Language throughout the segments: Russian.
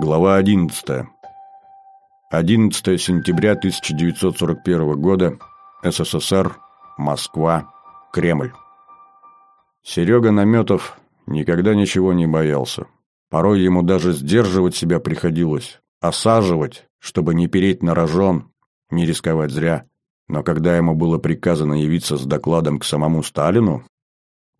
Глава 11. 11 сентября 1941 года. СССР. Москва. Кремль. Серега Наметов никогда ничего не боялся. Порой ему даже сдерживать себя приходилось, осаживать, чтобы не переть на рожон, не рисковать зря. Но когда ему было приказано явиться с докладом к самому Сталину,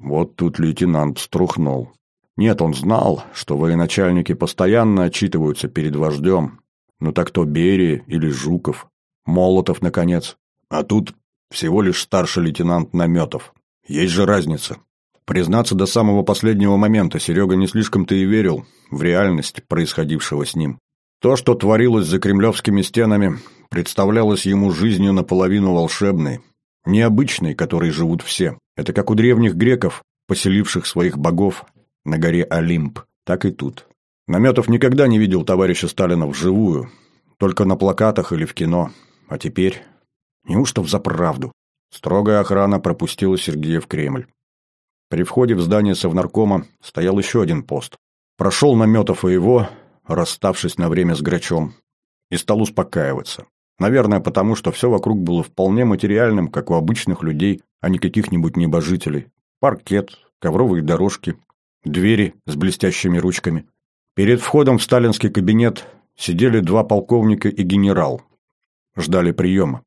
вот тут лейтенант струхнул. Нет, он знал, что военачальники постоянно отчитываются перед вождем. Ну так то Берия или Жуков, Молотов, наконец. А тут всего лишь старший лейтенант Наметов. Есть же разница. Признаться, до самого последнего момента Серега не слишком-то и верил в реальность происходившего с ним. То, что творилось за кремлевскими стенами, представлялось ему жизнью наполовину волшебной, необычной, которой живут все. Это как у древних греков, поселивших своих богов на горе Олимп, так и тут. Наметов никогда не видел товарища Сталина вживую, только на плакатах или в кино. А теперь... Неужто взаправду? Строгая охрана пропустила Сергея в Кремль. При входе в здание Совнаркома стоял еще один пост. Прошел Наметов и его, расставшись на время с Грачом, и стал успокаиваться. Наверное, потому что все вокруг было вполне материальным, как у обычных людей, а не каких-нибудь небожителей. Паркет, ковровые дорожки, двери с блестящими ручками. Перед входом в сталинский кабинет сидели два полковника и генерал. Ждали приема.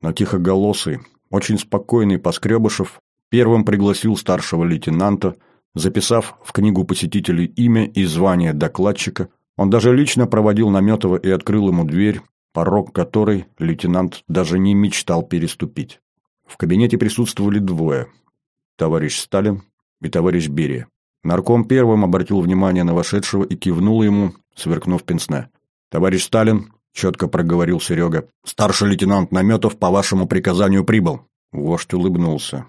Но тихоголосый, очень спокойный Поскребышев первым пригласил старшего лейтенанта, записав в книгу посетителей имя и звание докладчика. Он даже лично проводил Наметова и открыл ему дверь, порог которой лейтенант даже не мечтал переступить. В кабинете присутствовали двое – товарищ Сталин и товарищ Берия. Нарком первым обратил внимание на вошедшего и кивнул ему, сверкнув пенсне. «Товарищ Сталин», — четко проговорил Серега, — «старший лейтенант Наметов по вашему приказанию прибыл». Вождь улыбнулся.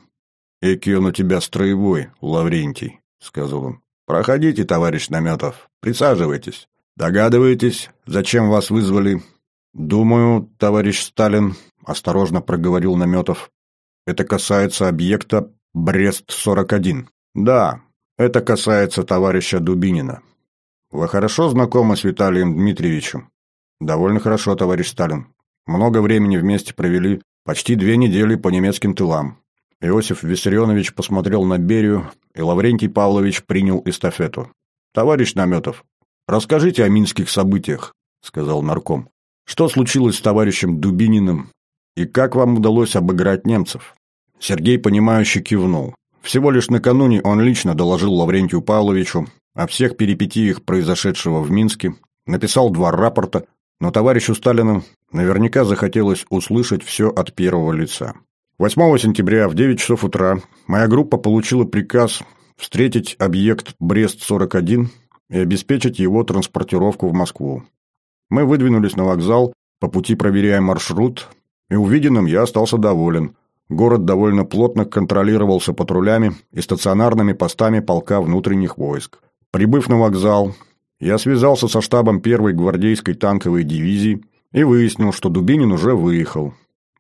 «Эки он у тебя строевой, Лаврентий», — сказал он. «Проходите, товарищ Наметов, присаживайтесь. Догадываетесь, зачем вас вызвали?» «Думаю, товарищ Сталин», — осторожно проговорил Наметов, — «это касается объекта Брест-41». «Да, это касается товарища Дубинина. Вы хорошо знакомы с Виталием Дмитриевичем? Довольно хорошо, товарищ Сталин. Много времени вместе провели, почти две недели по немецким тылам. Иосиф Виссарионович посмотрел на Берию, и Лаврентий Павлович принял эстафету. «Товарищ Наметов, расскажите о минских событиях», — сказал нарком. «Что случилось с товарищем Дубининым, и как вам удалось обыграть немцев?» Сергей, понимающе кивнул. Всего лишь накануне он лично доложил Лаврентию Павловичу о всех перипетиях произошедшего в Минске, написал два рапорта, но товарищу Сталину наверняка захотелось услышать все от первого лица. 8 сентября в 9 часов утра моя группа получила приказ встретить объект Брест-41 и обеспечить его транспортировку в Москву. Мы выдвинулись на вокзал, по пути проверяя маршрут, и увиденным я остался доволен – Город довольно плотно контролировался патрулями и стационарными постами полка внутренних войск. Прибыв на вокзал, я связался со штабом первой гвардейской танковой дивизии и выяснил, что Дубинин уже выехал.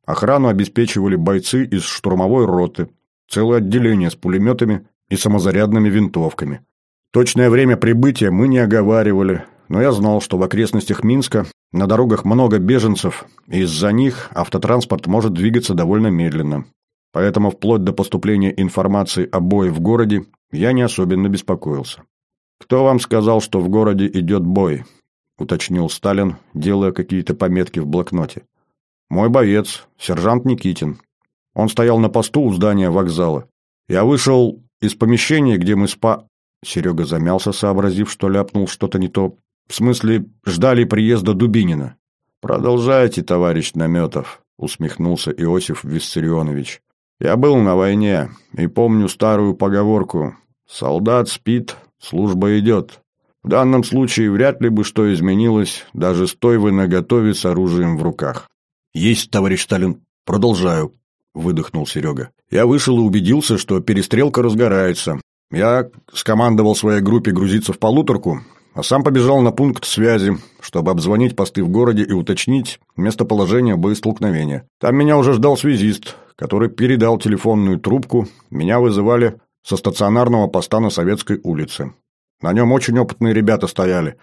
Охрану обеспечивали бойцы из штурмовой роты, целое отделение с пулеметами и самозарядными винтовками. Точное время прибытия мы не оговаривали, но я знал, что в окрестностях Минска на дорогах много беженцев, и из-за них автотранспорт может двигаться довольно медленно. Поэтому вплоть до поступления информации о бое в городе я не особенно беспокоился. «Кто вам сказал, что в городе идет бой?» – уточнил Сталин, делая какие-то пометки в блокноте. «Мой боец, сержант Никитин. Он стоял на посту у здания вокзала. Я вышел из помещения, где мы спа...» Серега замялся, сообразив, что ляпнул что-то не то. В смысле, ждали приезда Дубинина. Продолжайте, товарищ Наметов, усмехнулся Иосиф Виссарионович. Я был на войне и помню старую поговорку «Солдат спит, служба идет». В данном случае вряд ли бы что изменилось, даже стоя вы наготове с оружием в руках. «Есть, товарищ Сталин. Продолжаю», — выдохнул Серега. «Я вышел и убедился, что перестрелка разгорается. Я скомандовал своей группе грузиться в полуторку, а сам побежал на пункт связи, чтобы обзвонить посты в городе и уточнить местоположение боестолкновения. Там меня уже ждал связист, который передал телефонную трубку, меня вызывали со стационарного поста на Советской улице. На нем очень опытные ребята стояли.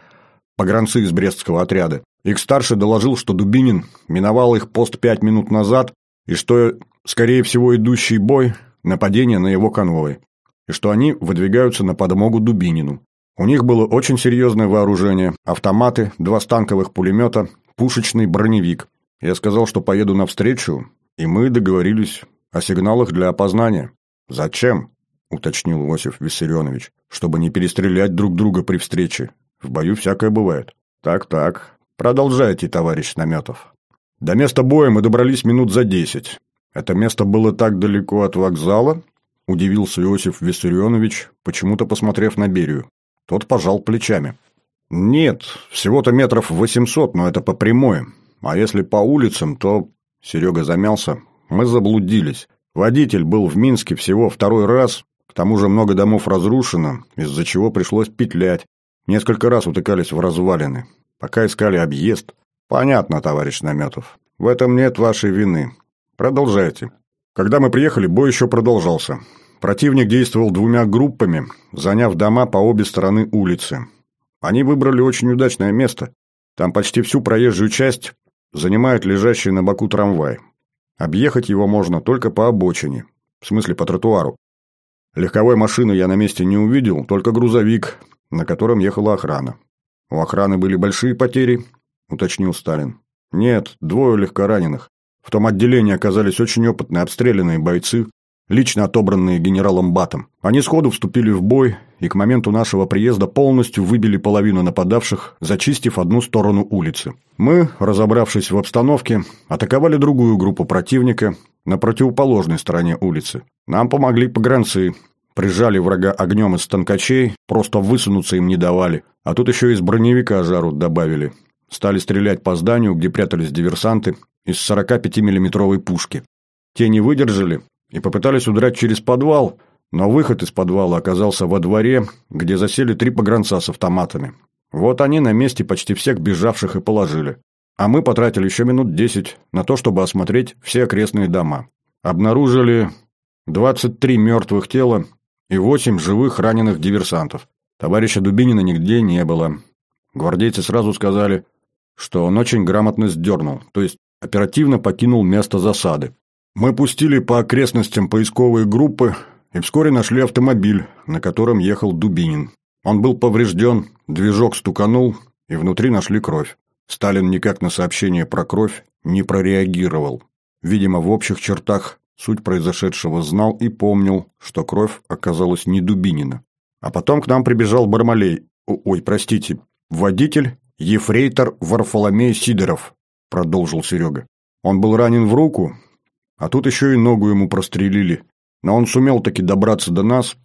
погранцы из Брестского отряда. Их старший доложил, что Дубинин миновал их пост пять минут назад, и что, скорее всего, идущий бой – нападение на его конвой, и что они выдвигаются на подмогу Дубинину. У них было очень серьезное вооружение, автоматы, два станковых пулемета, пушечный броневик. Я сказал, что поеду навстречу, и мы договорились о сигналах для опознания. «Зачем?» – уточнил Иосиф Виссарионович. «Чтобы не перестрелять друг друга при встрече. В бою всякое бывает». «Так-так. Продолжайте, товарищ Наметов». До места боя мы добрались минут за десять. Это место было так далеко от вокзала, удивился Иосиф Виссарионович, почему-то посмотрев на Берию. Тот пожал плечами. «Нет, всего-то метров восемьсот, но это по прямой. А если по улицам, то...» Серега замялся. «Мы заблудились. Водитель был в Минске всего второй раз, к тому же много домов разрушено, из-за чего пришлось петлять. Несколько раз утыкались в развалины. Пока искали объезд. Понятно, товарищ Наметов. В этом нет вашей вины. Продолжайте. Когда мы приехали, бой еще продолжался. Противник действовал двумя группами, заняв дома по обе стороны улицы. Они выбрали очень удачное место. Там почти всю проезжую часть занимает лежащий на боку трамвай. Объехать его можно только по обочине, в смысле по тротуару. Легковой машины я на месте не увидел, только грузовик, на котором ехала охрана. У охраны были большие потери, уточнил Сталин. Нет, двое легкораненых. В том отделении оказались очень опытные обстрелянные бойцы, лично отобранные генералом Батом. Они сходу вступили в бой и к моменту нашего приезда полностью выбили половину нападавших, зачистив одну сторону улицы. Мы, разобравшись в обстановке, атаковали другую группу противника на противоположной стороне улицы. Нам помогли погранцы, прижали врага огнем из танкачей, просто высунуться им не давали, а тут еще из броневика жару добавили. Стали стрелять по зданию, где прятались диверсанты, из 45 миллиметровой пушки. Те не выдержали и попытались удрать через подвал, но выход из подвала оказался во дворе, где засели три погранца с автоматами. Вот они на месте почти всех бежавших и положили. А мы потратили еще минут десять на то, чтобы осмотреть все окрестные дома. Обнаружили 23 мертвых тела и 8 живых раненых диверсантов. Товарища Дубинина нигде не было. Гвардейцы сразу сказали, что он очень грамотно сдернул, то есть оперативно покинул место засады. Мы пустили по окрестностям поисковые группы и вскоре нашли автомобиль, на котором ехал Дубинин. Он был поврежден, движок стуканул, и внутри нашли кровь. Сталин никак на сообщение про кровь не прореагировал. Видимо, в общих чертах суть произошедшего знал и помнил, что кровь оказалась не Дубинина. А потом к нам прибежал Бармалей, ой, простите, водитель, ефрейтор Варфоломей Сидоров, продолжил Серега. Он был ранен в руку, а тут еще и ногу ему прострелили. Но он сумел таки добраться до нас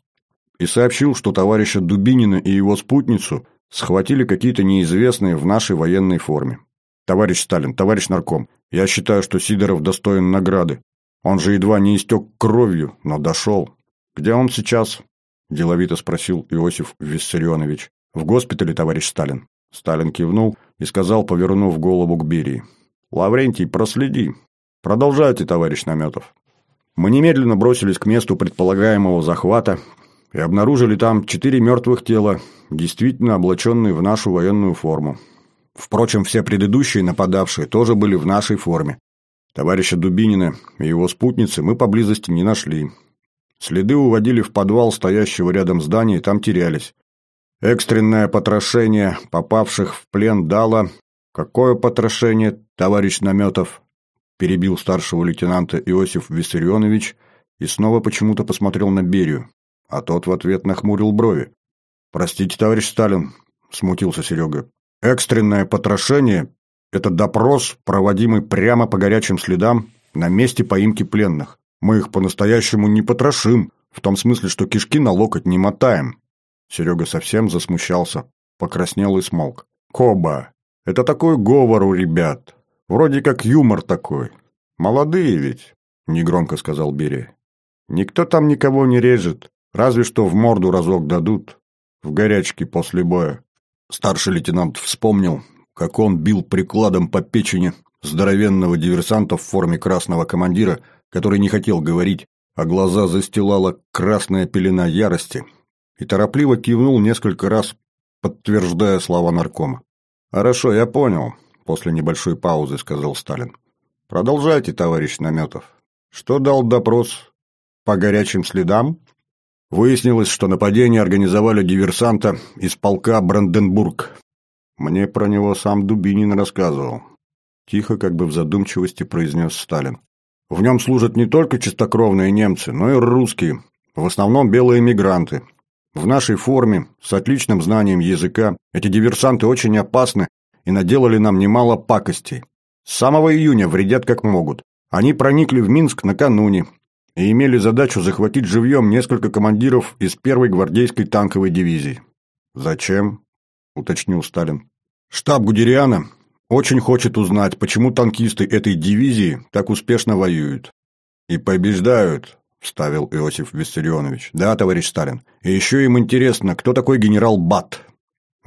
и сообщил, что товарища Дубинина и его спутницу схватили какие-то неизвестные в нашей военной форме. Товарищ Сталин, товарищ нарком, я считаю, что Сидоров достоин награды. Он же едва не истек кровью, но дошел. Где он сейчас? Деловито спросил Иосиф Виссарионович. В госпитале, товарищ Сталин. Сталин кивнул и сказал, повернув голову к Берии. «Лаврентий, проследи. «Продолжайте, товарищ Наметов». Мы немедленно бросились к месту предполагаемого захвата и обнаружили там четыре мертвых тела, действительно облаченные в нашу военную форму. Впрочем, все предыдущие нападавшие тоже были в нашей форме. Товарища Дубинина и его спутницы мы поблизости не нашли. Следы уводили в подвал стоящего рядом здания и там терялись. Экстренное потрошение попавших в плен дало... Какое потрошение, товарищ Наметов? Перебил старшего лейтенанта Иосиф Виссарионович и снова почему-то посмотрел на Берию, а тот в ответ нахмурил брови. «Простите, товарищ Сталин», — смутился Серега. «Экстренное потрошение — это допрос, проводимый прямо по горячим следам на месте поимки пленных. Мы их по-настоящему не потрошим, в том смысле, что кишки на локоть не мотаем». Серега совсем засмущался, покраснел и смолк. «Коба, это такой говор у ребят. Вроде как юмор такой. Молодые ведь, негромко сказал Берия. Никто там никого не режет, разве что в морду разок дадут. В горячке после боя. Старший лейтенант вспомнил, как он бил прикладом по печени здоровенного диверсанта в форме красного командира, который не хотел говорить, а глаза застилала красная пелена ярости, и торопливо кивнул несколько раз, подтверждая слова наркома. «Хорошо, я понял», — после небольшой паузы сказал Сталин. «Продолжайте, товарищ Наметов. Что дал допрос по горячим следам?» Выяснилось, что нападение организовали диверсанта из полка Бранденбург. Мне про него сам Дубинин рассказывал. Тихо, как бы в задумчивости, произнес Сталин. В нем служат не только чистокровные немцы, но и русские, в основном белые мигранты. В нашей форме, с отличным знанием языка, эти диверсанты очень опасны и наделали нам немало пакостей. С самого июня вредят как могут. Они проникли в Минск накануне и имели задачу захватить живьем несколько командиров из первой гвардейской танковой дивизии. «Зачем?» – уточнил Сталин. «Штаб Гудериана очень хочет узнать, почему танкисты этой дивизии так успешно воюют. И побеждают, вставил Иосиф Виссарионович. Да, товарищ Сталин. И еще им интересно, кто такой генерал Бат.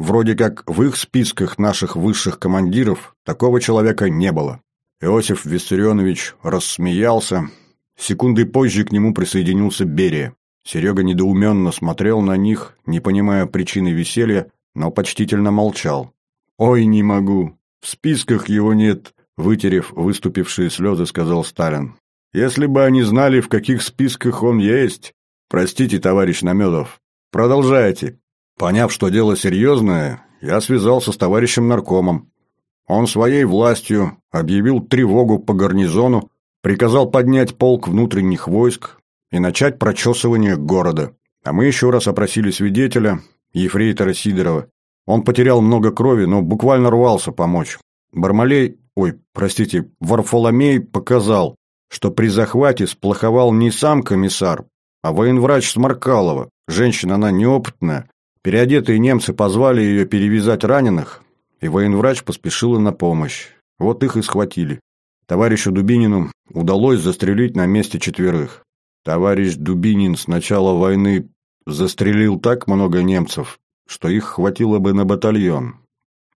Вроде как в их списках наших высших командиров такого человека не было. Иосиф Виссарионович рассмеялся. Секунды позже к нему присоединился Берия. Серега недоуменно смотрел на них, не понимая причины веселья, но почтительно молчал. «Ой, не могу. «В списках его нет», — вытерев выступившие слезы, сказал Сталин. «Если бы они знали, в каких списках он есть...» «Простите, товарищ Намедов. Продолжайте». Поняв, что дело серьезное, я связался с товарищем наркомом. Он своей властью объявил тревогу по гарнизону, приказал поднять полк внутренних войск и начать прочесывание города. А мы еще раз опросили свидетеля, ефрейтора Сидорова, он потерял много крови, но буквально рвался помочь. Бармалей, ой, простите, Варфоломей показал, что при захвате сплоховал не сам комиссар, а военврач Сморкалова. Женщина она неопытная. Переодетые немцы позвали ее перевязать раненых, и военврач поспешила на помощь. Вот их и схватили. Товарищу Дубинину удалось застрелить на месте четверых. Товарищ Дубинин с начала войны застрелил так много немцев, что их хватило бы на батальон.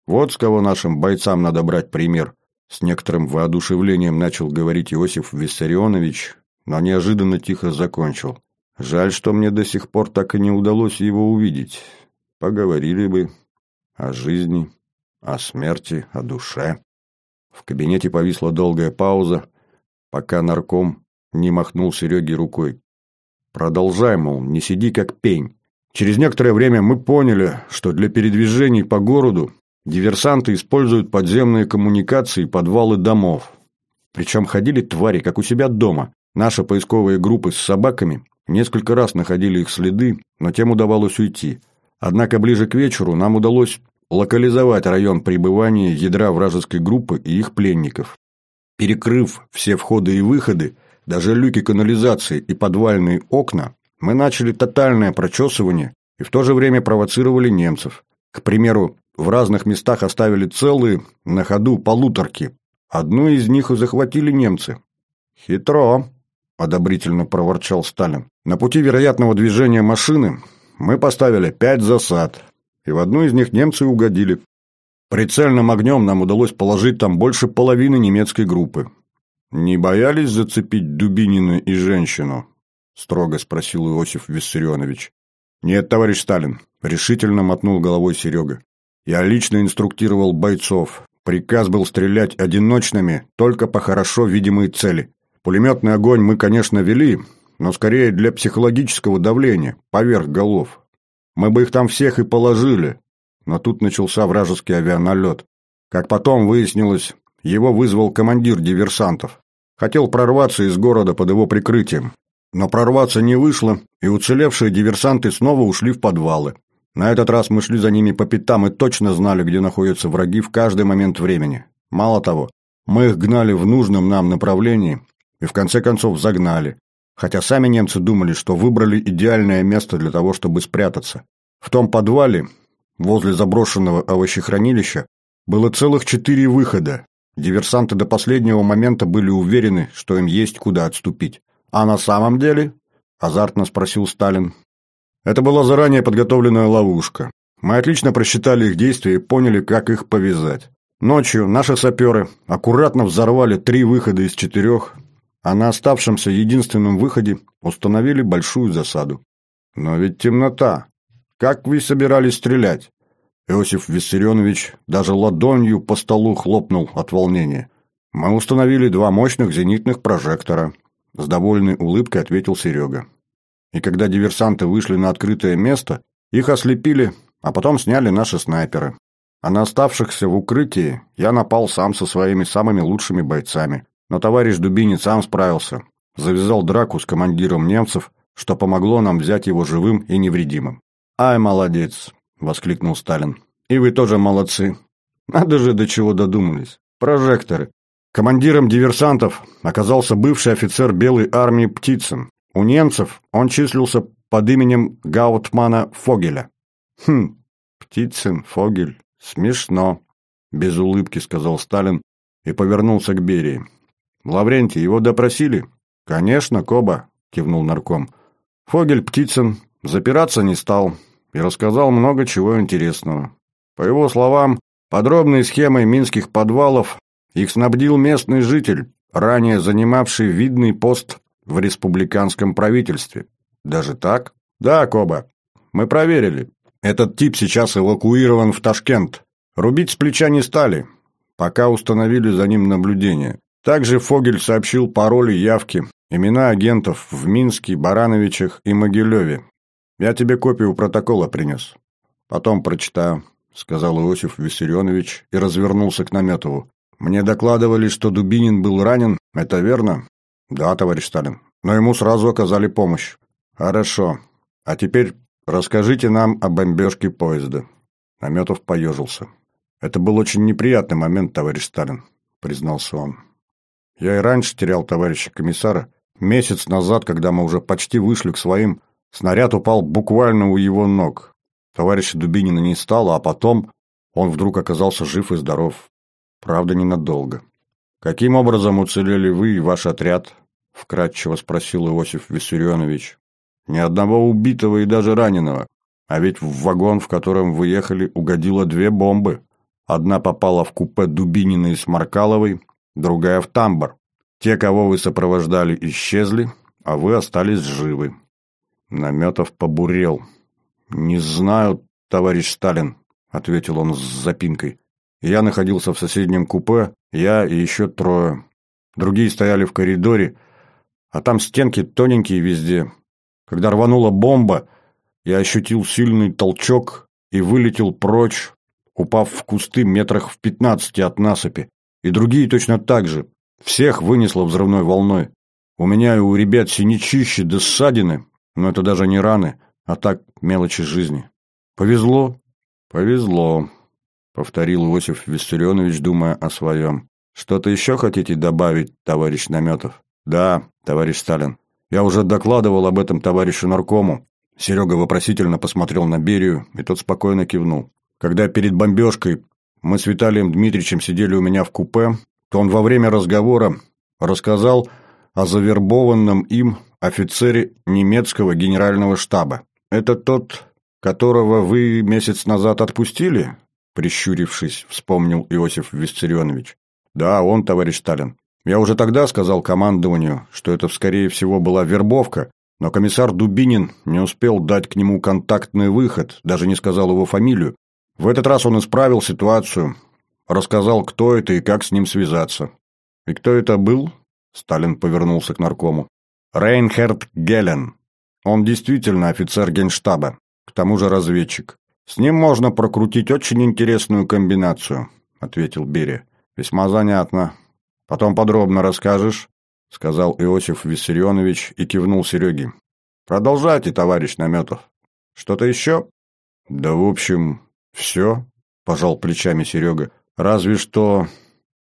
Вот с кого нашим бойцам надо брать пример. С некоторым воодушевлением начал говорить Иосиф Виссарионович, но неожиданно тихо закончил. Жаль, что мне до сих пор так и не удалось его увидеть. Поговорили бы о жизни, о смерти, о душе. В кабинете повисла долгая пауза, пока нарком не махнул Сереге рукой. Продолжай, мол, не сиди как пень. Через некоторое время мы поняли, что для передвижений по городу диверсанты используют подземные коммуникации и подвалы домов. Причем ходили твари, как у себя дома. Наши поисковые группы с собаками несколько раз находили их следы, но тем удавалось уйти. Однако ближе к вечеру нам удалось локализовать район пребывания ядра вражеской группы и их пленников. Перекрыв все входы и выходы, даже люки канализации и подвальные окна, мы начали тотальное прочесывание и в то же время провоцировали немцев. К примеру, в разных местах оставили целые, на ходу, полуторки. Одну из них и захватили немцы. «Хитро», — одобрительно проворчал Сталин. «На пути вероятного движения машины мы поставили пять засад, и в одну из них немцы угодили. Прицельным огнем нам удалось положить там больше половины немецкой группы. Не боялись зацепить Дубинина и женщину?» — строго спросил Иосиф Виссарионович. «Нет, товарищ Сталин», — решительно мотнул головой Серега. «Я лично инструктировал бойцов. Приказ был стрелять одиночными, только по хорошо видимой цели. Пулеметный огонь мы, конечно, вели, но скорее для психологического давления, поверх голов. Мы бы их там всех и положили, но тут начался вражеский авианалет. Как потом выяснилось, его вызвал командир диверсантов. Хотел прорваться из города под его прикрытием. Но прорваться не вышло, и уцелевшие диверсанты снова ушли в подвалы. На этот раз мы шли за ними по пятам и точно знали, где находятся враги в каждый момент времени. Мало того, мы их гнали в нужном нам направлении и в конце концов загнали. Хотя сами немцы думали, что выбрали идеальное место для того, чтобы спрятаться. В том подвале, возле заброшенного овощехранилища, было целых четыре выхода. Диверсанты до последнего момента были уверены, что им есть куда отступить. «А на самом деле?» – азартно спросил Сталин. Это была заранее подготовленная ловушка. Мы отлично просчитали их действия и поняли, как их повязать. Ночью наши саперы аккуратно взорвали три выхода из четырех, а на оставшемся единственном выходе установили большую засаду. Но ведь темнота. Как вы собирались стрелять? Иосиф Виссарионович даже ладонью по столу хлопнул от волнения. «Мы установили два мощных зенитных прожектора», — с довольной улыбкой ответил Серега. «И когда диверсанты вышли на открытое место, их ослепили, а потом сняли наши снайперы. А на оставшихся в укрытии я напал сам со своими самыми лучшими бойцами. Но товарищ Дубинин сам справился. Завязал драку с командиром немцев, что помогло нам взять его живым и невредимым. «Ай, молодец!» — воскликнул Сталин. «И вы тоже молодцы. Надо же, до чего додумались. Прожекторы. Командиром диверсантов оказался бывший офицер Белой армии Птицын. У немцев он числился под именем Гаутмана Фогеля. Хм, Птицын, Фогель, смешно, без улыбки сказал Сталин и повернулся к Берии. Лаврентий, его допросили? Конечно, Коба, кивнул нарком. Фогель Птицын запираться не стал и рассказал много чего интересного. По его словам, подробной схемой минских подвалов их снабдил местный житель, ранее занимавший видный пост в республиканском правительстве. Даже так? Да, Коба. Мы проверили. Этот тип сейчас эвакуирован в Ташкент. Рубить с плеча не стали, пока установили за ним наблюдение. Также Фогель сообщил пароли явки, имена агентов в Минске, Барановичах и Могилеве. Я тебе копию протокола принес. Потом прочитаю, сказал Иосиф Виссарионович и развернулся к Наметову. Мне докладывали, что Дубинин был ранен, это верно? Да, товарищ Сталин. Но ему сразу оказали помощь. Хорошо. А теперь расскажите нам о бомбежке поезда. Наметов поежился. Это был очень неприятный момент, товарищ Сталин, признался он. Я и раньше терял товарища комиссара. Месяц назад, когда мы уже почти вышли к своим, снаряд упал буквально у его ног. Товарища Дубинина не стало, а потом он вдруг оказался жив и здоров. Правда, ненадолго. «Каким образом уцелели вы и ваш отряд?» — вкратчиво спросил Иосиф Виссарионович. «Ни одного убитого и даже раненого. А ведь в вагон, в котором вы ехали, угодило две бомбы. Одна попала в купе Дубинина и Сморкаловой, другая в тамбур. Те, кого вы сопровождали, исчезли, а вы остались живы». Наметов побурел. «Не знаю, товарищ Сталин», — ответил он с запинкой. Я находился в соседнем купе, я и еще трое. Другие стояли в коридоре, а там стенки тоненькие везде. Когда рванула бомба, я ощутил сильный толчок и вылетел прочь, упав в кусты метрах в пятнадцати от насыпи. И другие точно так же. Всех вынесло взрывной волной. У меня и у ребят синячищи да ссадины, но это даже не раны, а так мелочи жизни. Повезло? Повезло. — повторил Иосиф Виссарионович, думая о своем. «Что-то еще хотите добавить, товарищ Наметов?» «Да, товарищ Сталин. Я уже докладывал об этом товарищу наркому». Серега вопросительно посмотрел на Берию, и тот спокойно кивнул. «Когда перед бомбежкой мы с Виталием Дмитриевичем сидели у меня в купе, то он во время разговора рассказал о завербованном им офицере немецкого генерального штаба. Это тот, которого вы месяц назад отпустили?» Прищурившись, вспомнил Иосиф Виссарионович. «Да, он, товарищ Сталин. Я уже тогда сказал командованию, что это, скорее всего, была вербовка, но комиссар Дубинин не успел дать к нему контактный выход, даже не сказал его фамилию. В этот раз он исправил ситуацию, рассказал, кто это и как с ним связаться. И кто это был? Сталин повернулся к наркому. Рейнхард Гелен. Он действительно офицер генштаба, к тому же разведчик. «С ним можно прокрутить очень интересную комбинацию», — ответил Берия. «Весьма занятно. Потом подробно расскажешь», — сказал Иосиф Виссарионович и кивнул Сереге. «Продолжайте, товарищ Наметов. Что-то еще?» «Да, в общем, все», — пожал плечами Серега. «Разве что...»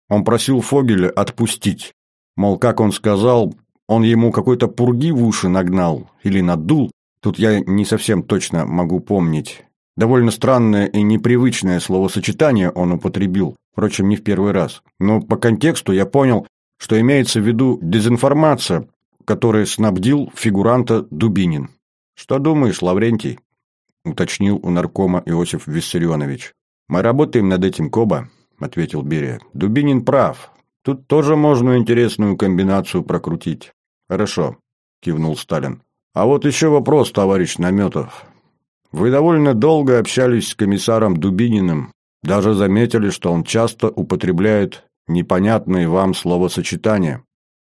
Он просил Фогеля отпустить. Мол, как он сказал, он ему какой-то пурги в уши нагнал или надул. Тут я не совсем точно могу помнить. Довольно странное и непривычное словосочетание он употребил, впрочем, не в первый раз. Но по контексту я понял, что имеется в виду дезинформация, которой снабдил фигуранта Дубинин. «Что думаешь, Лаврентий?» – уточнил у наркома Иосиф Виссарионович. «Мы работаем над этим, Коба», – ответил Берия. «Дубинин прав. Тут тоже можно интересную комбинацию прокрутить». «Хорошо», – кивнул Сталин. «А вот еще вопрос, товарищ Наметов. Вы довольно долго общались с комиссаром Дубининым, даже заметили, что он часто употребляет непонятные вам словосочетания.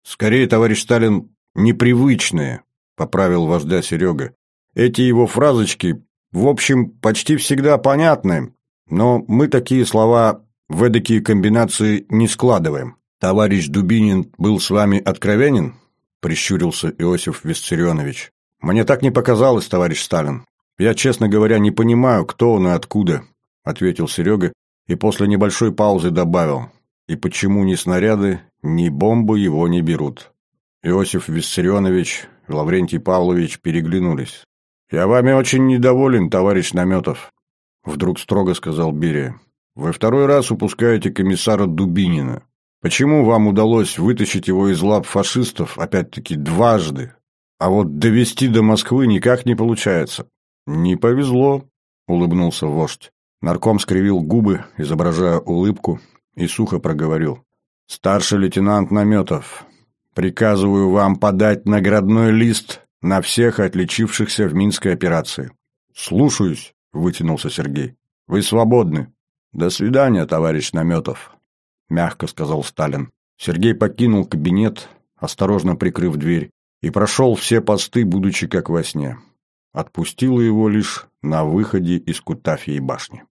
Скорее, товарищ Сталин, непривычные, поправил вождя Серега. Эти его фразочки, в общем, почти всегда понятны, но мы такие слова в эдакие комбинации не складываем. Товарищ Дубинин был с вами откровенен? Прищурился Иосиф Виссарионович. Мне так не показалось, товарищ Сталин. Я, честно говоря, не понимаю, кто он и откуда, ответил Серега и после небольшой паузы добавил. И почему ни снаряды, ни бомбы его не берут? Иосиф Виссарионович Лаврентий Павлович переглянулись. «Я вами очень недоволен, товарищ Наметов», — вдруг строго сказал Берия. «Вы второй раз упускаете комиссара Дубинина. Почему вам удалось вытащить его из лап фашистов, опять-таки, дважды, а вот довести до Москвы никак не получается?» «Не повезло», — улыбнулся вождь. Нарком скривил губы, изображая улыбку, и сухо проговорил. «Старший лейтенант Наметов, приказываю вам подать наградной лист на всех отличившихся в Минской операции». «Слушаюсь», — вытянулся Сергей. «Вы свободны». «До свидания, товарищ Наметов», — мягко сказал Сталин. Сергей покинул кабинет, осторожно прикрыв дверь, и прошел все посты, будучи как во сне. Отпустило его лишь на выходе из Кутафии башни.